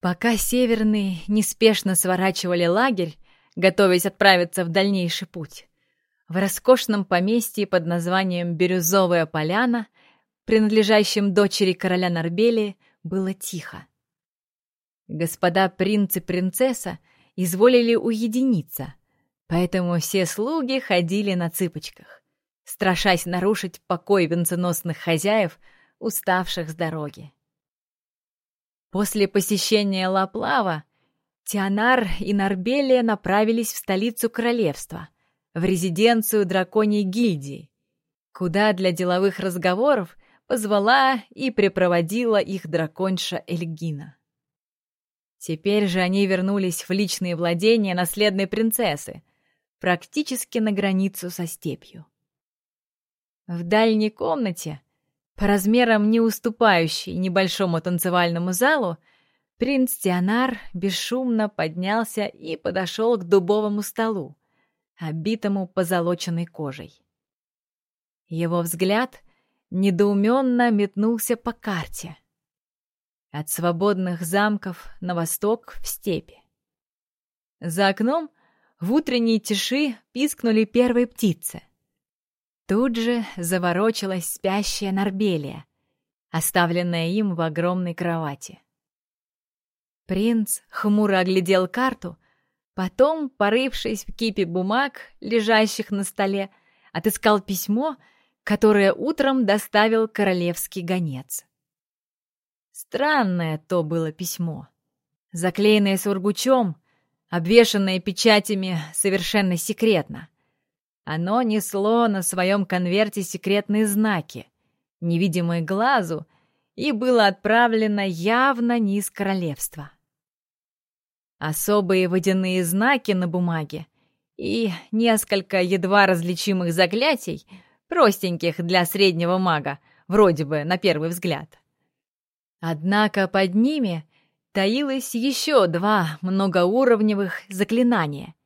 Пока северные неспешно сворачивали лагерь, готовясь отправиться в дальнейший путь, в роскошном поместье под названием «Бирюзовая поляна», принадлежащем дочери короля Нарбелии, было тихо. Господа принц и принцесса изволили уединиться, поэтому все слуги ходили на цыпочках, страшась нарушить покой венценосных хозяев, уставших с дороги. После посещения Лаплава Тианар и Нарбелия направились в столицу королевства, в резиденцию драконьей гильдии, куда для деловых разговоров позвала и припроводила их драконша Эльгина. Теперь же они вернулись в личные владения наследной принцессы, практически на границу со степью. В дальней комнате, по размерам не уступающей небольшому танцевальному залу, принц Тианар бесшумно поднялся и подошел к дубовому столу, обитому позолоченной кожей. Его взгляд недоуменно метнулся по карте — от свободных замков на восток в степи. За окном в утренней тиши пискнули первые птицы. Тут же заворочилась спящая Нарбелия, оставленная им в огромной кровати. Принц хмуро оглядел карту, потом, порывшись в кипе бумаг, лежащих на столе, отыскал письмо, которое утром доставил королевский гонец. Странное то было письмо. Заклеенное сургучом, обвешанное печатями совершенно секретно. Оно несло на своем конверте секретные знаки, невидимые глазу, и было отправлено явно не из королевства. Особые водяные знаки на бумаге и несколько едва различимых заклятий, простеньких для среднего мага, вроде бы на первый взгляд. Однако под ними таилось еще два многоуровневых заклинания,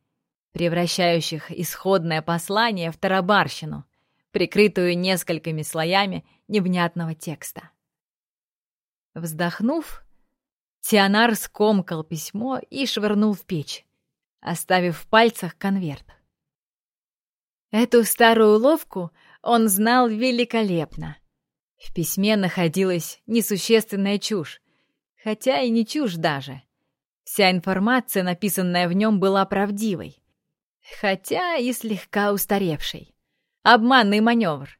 превращающих исходное послание в тарабарщину, прикрытую несколькими слоями невнятного текста. Вздохнув, Тианар скомкал письмо и швырнул в печь, оставив в пальцах конверт. Эту старую уловку он знал великолепно — в письме находилась несущественная чушь, хотя и не чушь даже. Вся информация, написанная в нем, была правдивой, хотя и слегка устаревшей. Обманный маневр.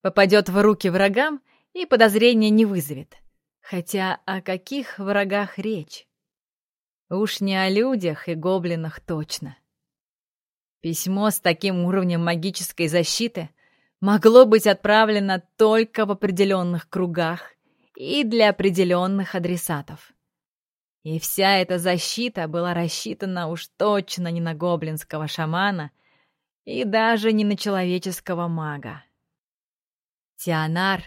Попадет в руки врагам и подозрения не вызовет. Хотя о каких врагах речь? Уж не о людях и гоблинах точно. Письмо с таким уровнем магической защиты — могло быть отправлено только в определенных кругах и для определенных адресатов. И вся эта защита была рассчитана уж точно не на гоблинского шамана и даже не на человеческого мага. Тианар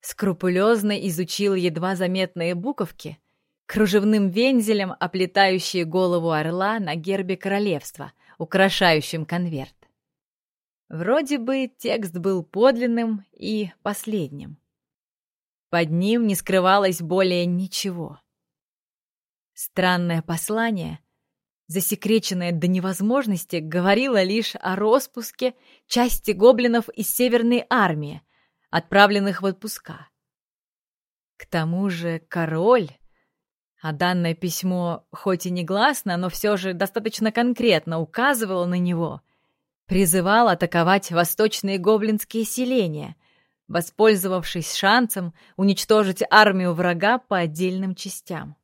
скрупулезно изучил едва заметные буковки, кружевным вензелем оплетающие голову орла на гербе королевства, украшающем конверт. Вроде бы текст был подлинным и последним. Под ним не скрывалось более ничего. Странное послание, засекреченное до невозможности, говорило лишь о распуске части гоблинов из Северной армии, отправленных в отпуска. К тому же король, а данное письмо хоть и негласно, но все же достаточно конкретно указывало на него — призывал атаковать восточные гоблинские селения, воспользовавшись шансом уничтожить армию врага по отдельным частям.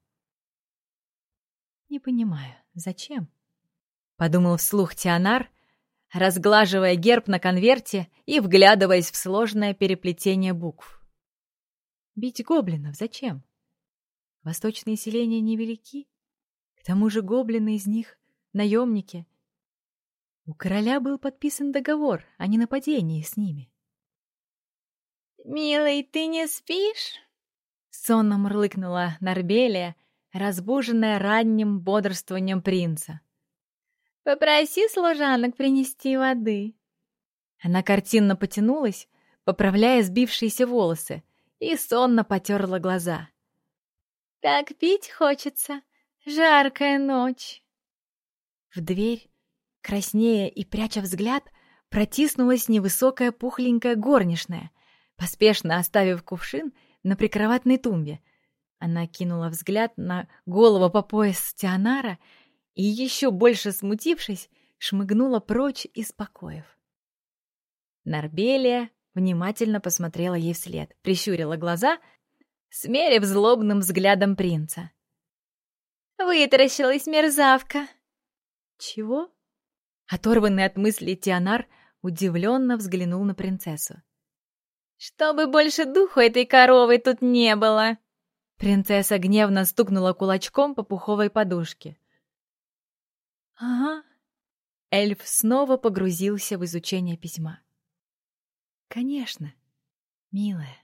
«Не понимаю, зачем?» — подумал вслух Тианар, разглаживая герб на конверте и вглядываясь в сложное переплетение букв. «Бить гоблинов зачем? Восточные селения невелики, к тому же гоблины из них — наемники, у короля был подписан договор о ненападении с ними. «Милый, ты не спишь?» Сонно мурлыкнула Нарбелия, разбуженная ранним бодрствованием принца. «Попроси служанок принести воды». Она картинно потянулась, поправляя сбившиеся волосы, и сонно потерла глаза. «Так пить хочется. Жаркая ночь. В дверь, краснея и пряча взгляд, протиснулась невысокая пухленькая горничная, поспешно оставив кувшин на прикроватной тумбе. Она кинула взгляд на голову по пояс Тианара и, еще больше смутившись, шмыгнула прочь из покоев. Нарбелия внимательно посмотрела ей вслед, прищурила глаза, смерив злобным взглядом принца. «Вытаращилась мерзавка!» «Чего?» Оторванный от мысли Тианар удивленно взглянул на принцессу. «Чтобы больше духу этой коровы тут не было!» Принцесса гневно стукнула кулачком по пуховой подушке. «Ага». Эльф снова погрузился в изучение письма. «Конечно, милая».